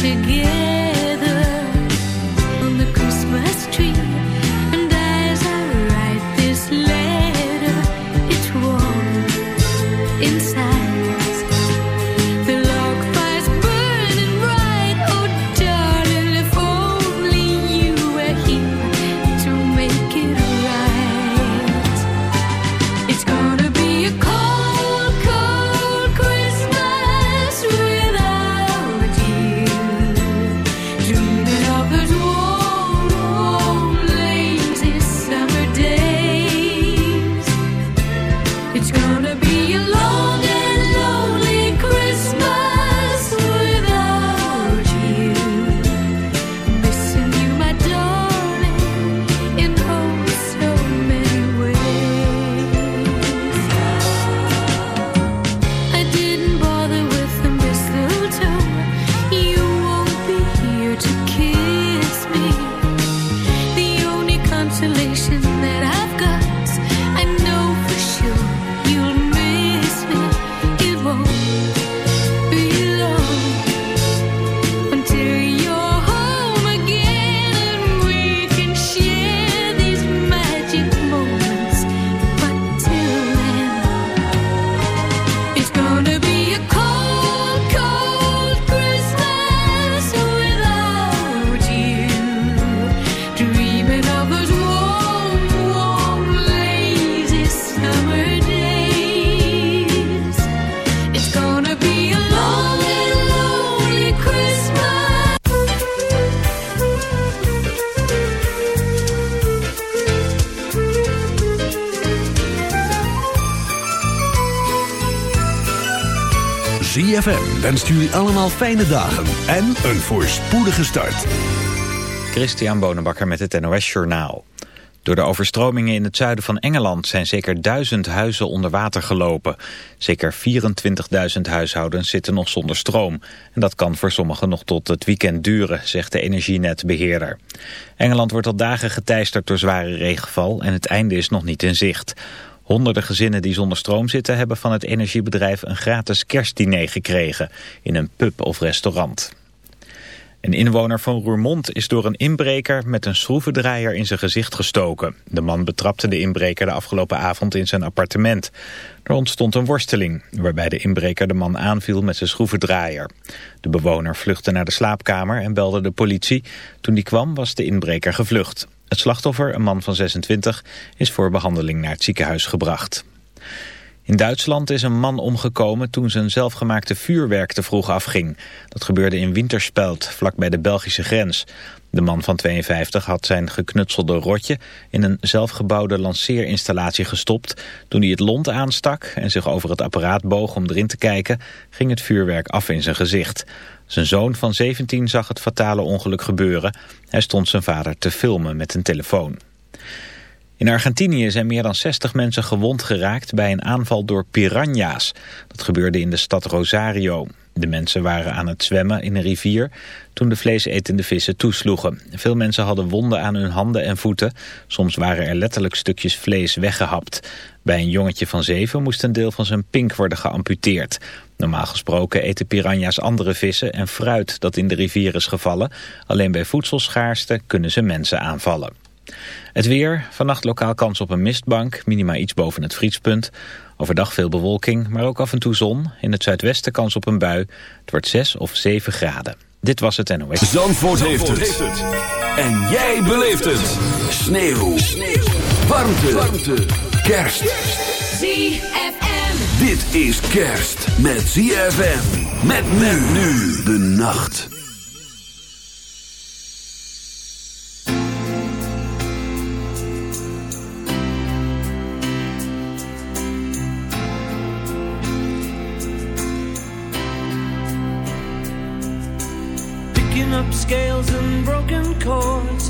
Together. Wenst jullie allemaal fijne dagen en een voorspoedige start. Christian Bonenbakker met het NOS Journaal. Door de overstromingen in het zuiden van Engeland zijn zeker duizend huizen onder water gelopen. Zeker 24.000 huishoudens zitten nog zonder stroom. En dat kan voor sommigen nog tot het weekend duren, zegt de energienetbeheerder. Engeland wordt al dagen geteisterd door zware regenval en het einde is nog niet in zicht. Honderden gezinnen die zonder stroom zitten hebben van het energiebedrijf een gratis kerstdiner gekregen in een pub of restaurant. Een inwoner van Roermond is door een inbreker met een schroevendraaier in zijn gezicht gestoken. De man betrapte de inbreker de afgelopen avond in zijn appartement. Er ontstond een worsteling, waarbij de inbreker de man aanviel met zijn schroevendraaier. De bewoner vluchtte naar de slaapkamer en belde de politie. Toen die kwam was de inbreker gevlucht. Het slachtoffer, een man van 26, is voor behandeling naar het ziekenhuis gebracht. In Duitsland is een man omgekomen toen zijn zelfgemaakte vuurwerk te vroeg afging. Dat gebeurde in Winterspelt, vlakbij de Belgische grens. De man van 52 had zijn geknutselde rotje in een zelfgebouwde lanceerinstallatie gestopt. Toen hij het lont aanstak en zich over het apparaat boog om erin te kijken, ging het vuurwerk af in zijn gezicht. Zijn zoon van 17 zag het fatale ongeluk gebeuren. Hij stond zijn vader te filmen met een telefoon. In Argentinië zijn meer dan 60 mensen gewond geraakt bij een aanval door piranha's. Dat gebeurde in de stad Rosario. De mensen waren aan het zwemmen in een rivier toen de vleesetende vissen toesloegen. Veel mensen hadden wonden aan hun handen en voeten. Soms waren er letterlijk stukjes vlees weggehapt. Bij een jongetje van zeven moest een deel van zijn pink worden geamputeerd. Normaal gesproken eten piranha's andere vissen en fruit dat in de rivier is gevallen. Alleen bij voedselschaarste kunnen ze mensen aanvallen. Het weer, vannacht lokaal kans op een mistbank, minima iets boven het vriespunt. Overdag veel bewolking, maar ook af en toe zon. In het zuidwesten kans op een bui. Het wordt 6 of 7 graden. Dit was het NOS. Zandvoort, heeft, het. En jij beleeft het. Sneeuw. Sneeuw. Warmte. Warmte. Kerst. ZFM. Dit is kerst met ZFM. Met men nu de nacht. scales and broken chords,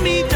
me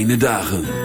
fijne dagen.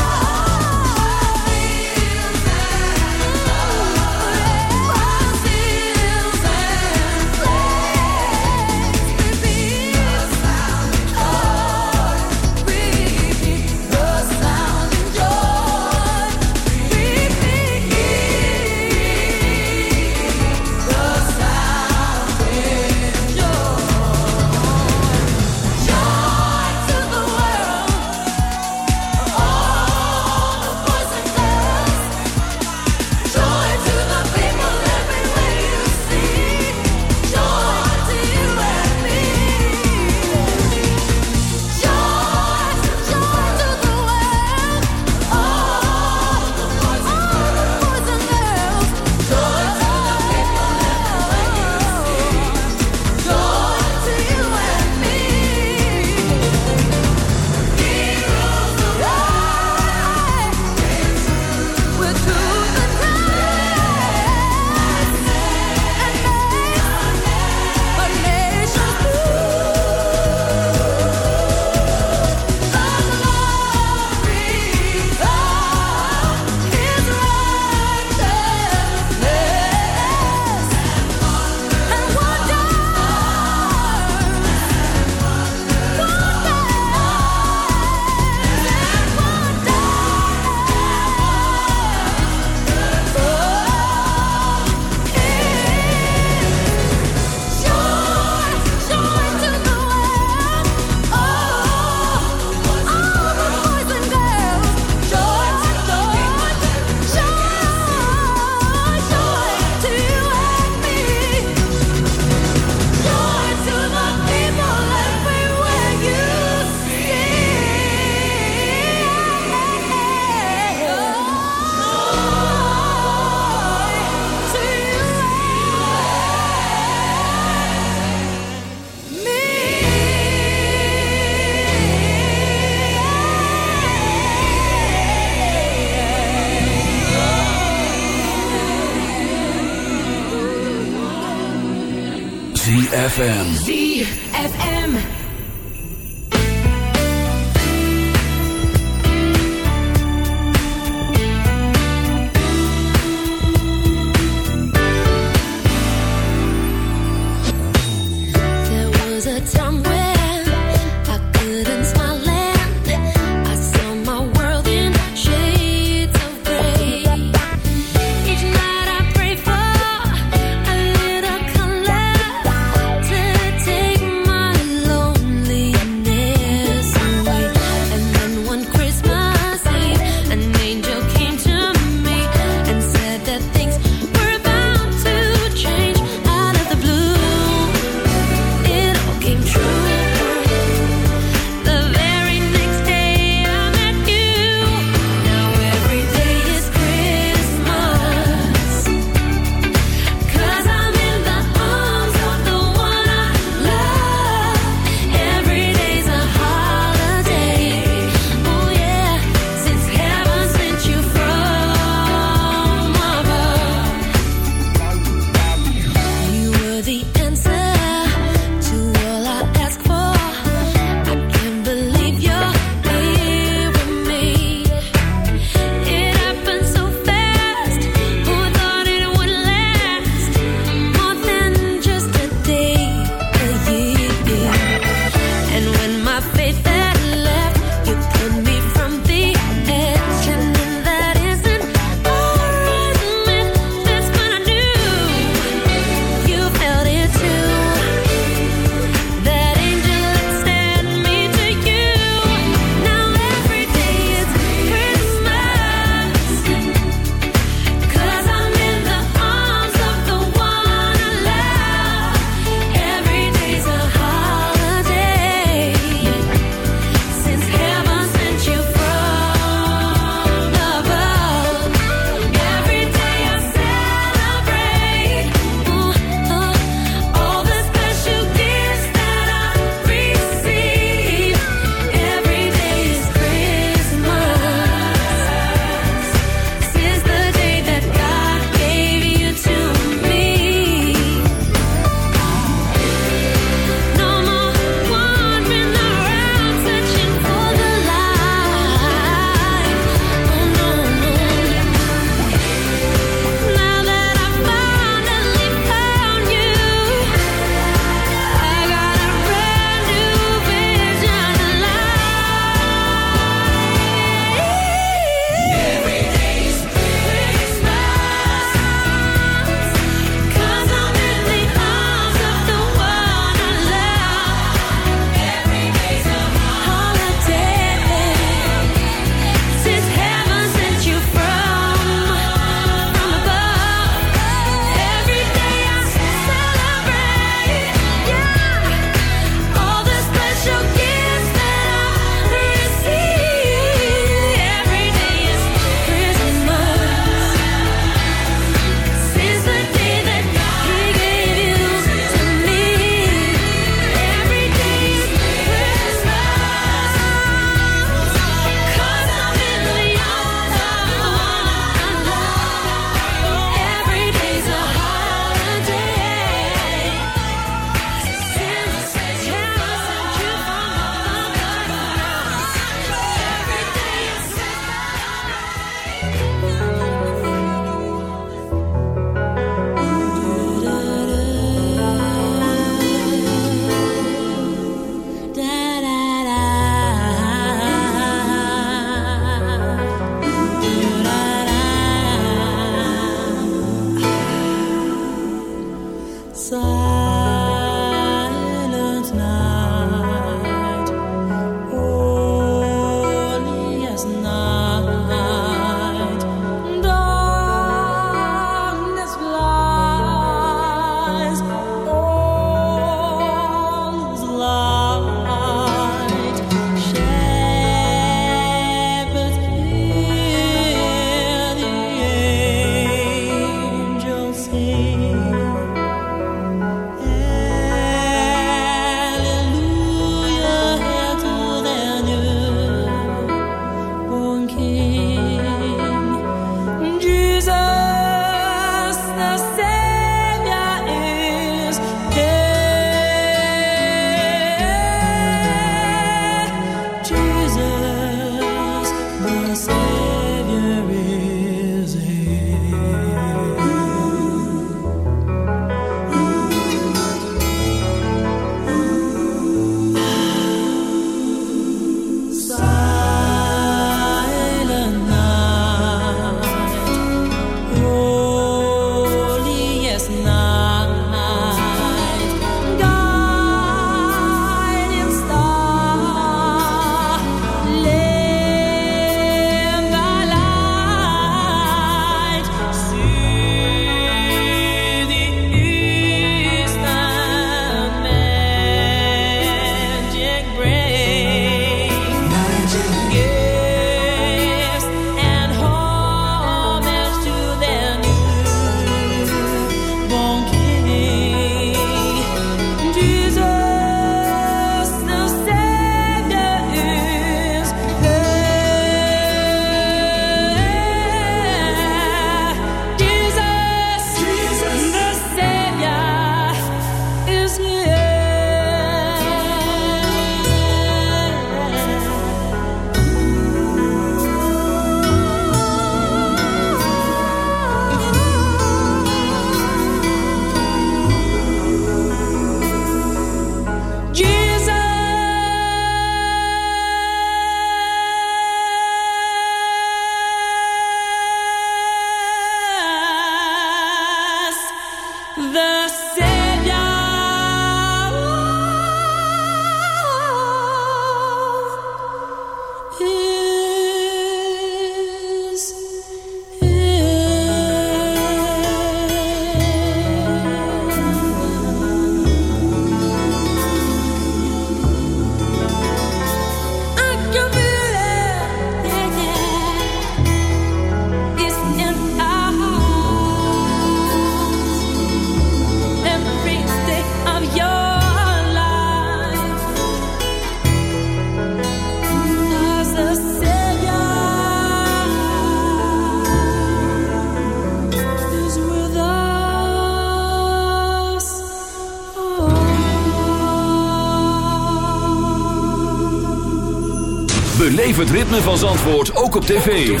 van Zandvoort ook op tv.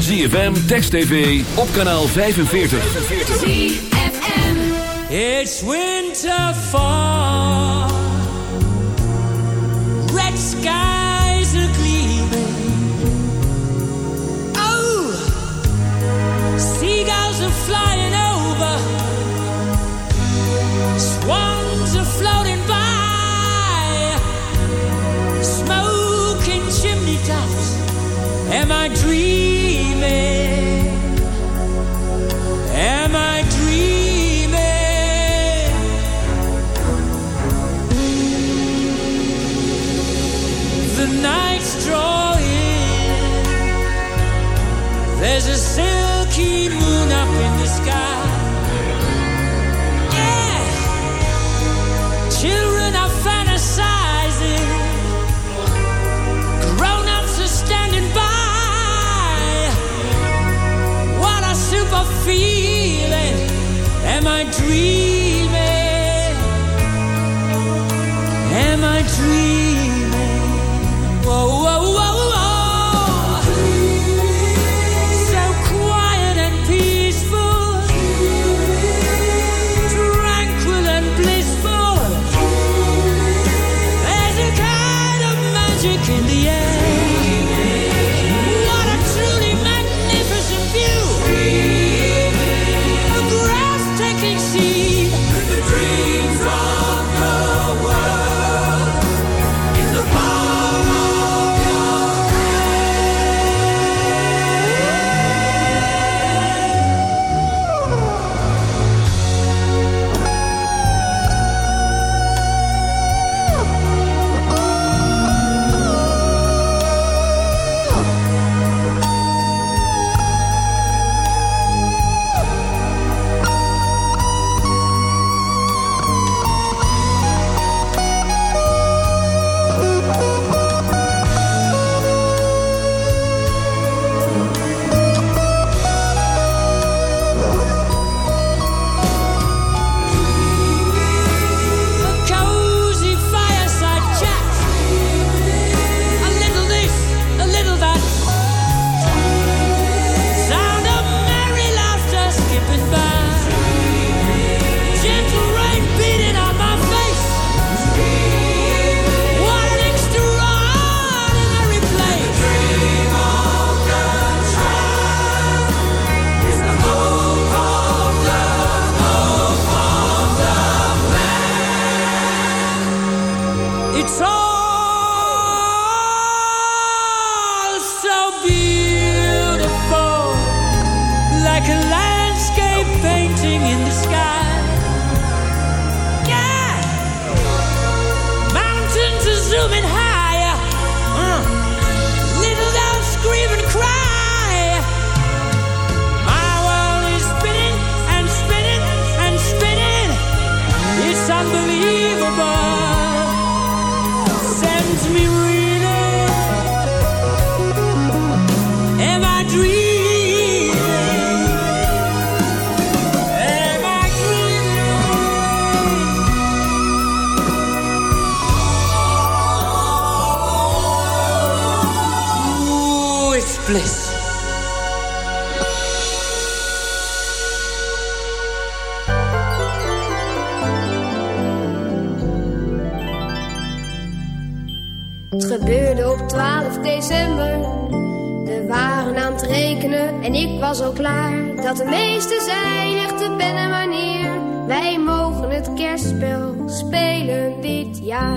ZFM, Text TV, op kanaal 45. ZFM. It's winterfall!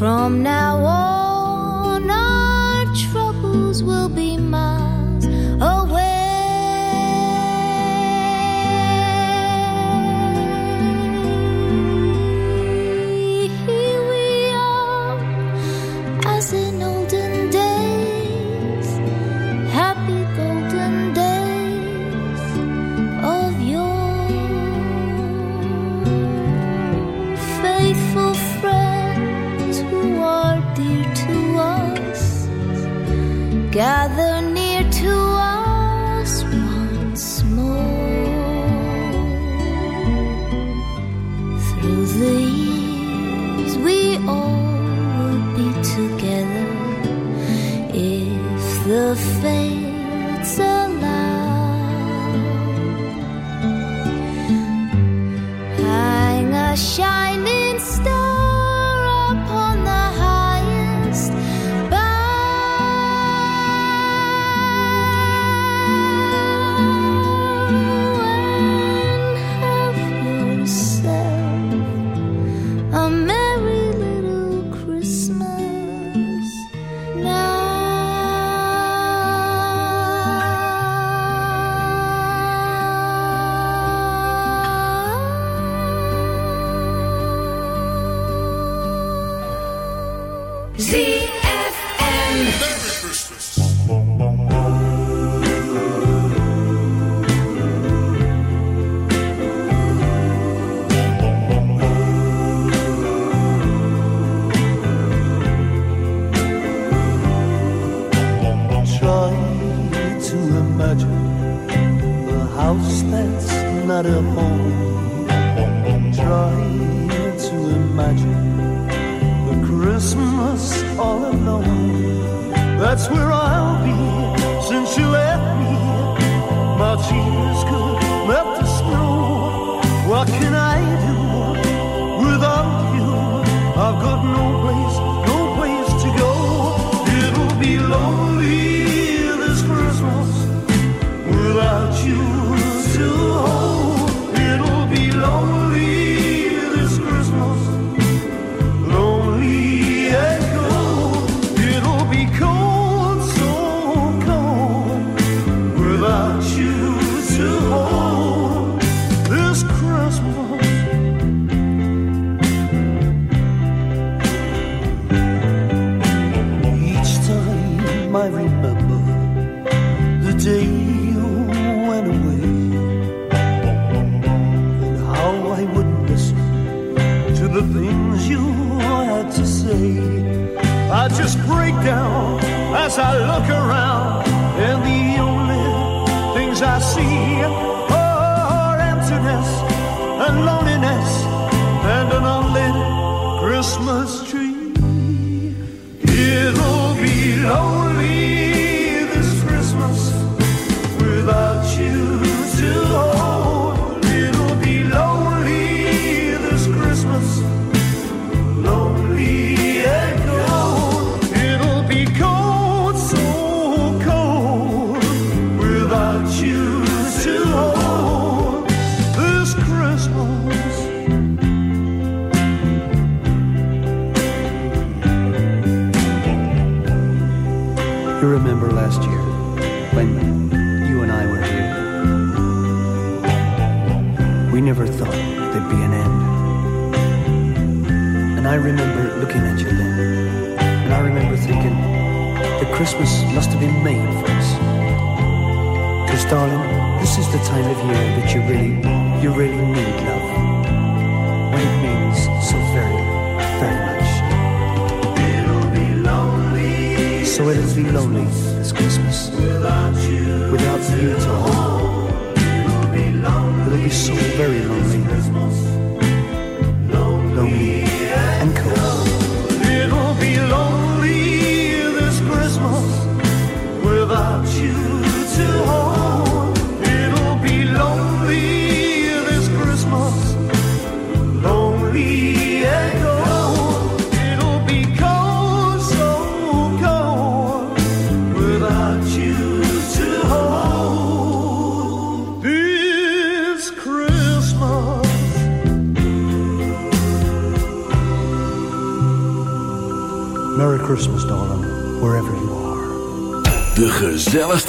From now on. imagine a house that's not a home. Try to imagine a Christmas all alone. That's where I'll be since you left me. My tears could melt the snow. What can I do without you? I've got no just break down as I look around, and the only things I see. home.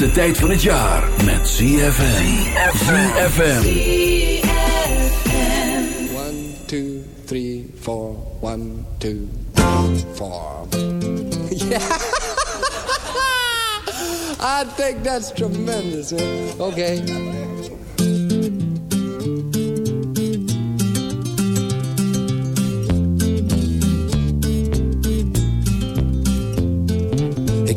lekkerste tijd van het jaar met ZFM. ZFM. 1, 2, 3, 4. 1, 2, 3, 4. Ja! I think that's tremendous. Huh? Okay.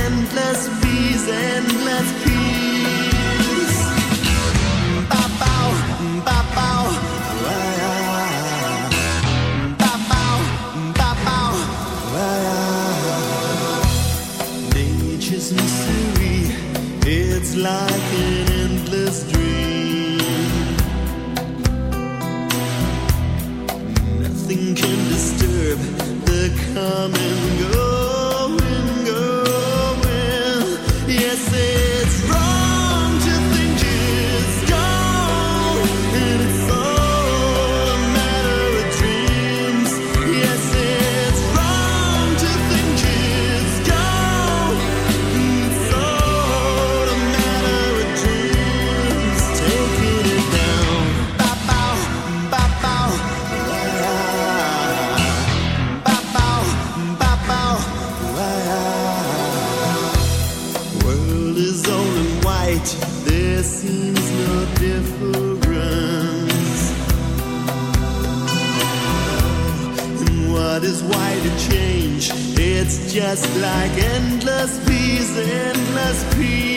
endless peace, endless peace. Ba bow, ba bow, ba bow, ba bow. Nature's mystery, it's like an endless dream. Nothing can disturb the coming. and. just like endless peas, endless peas.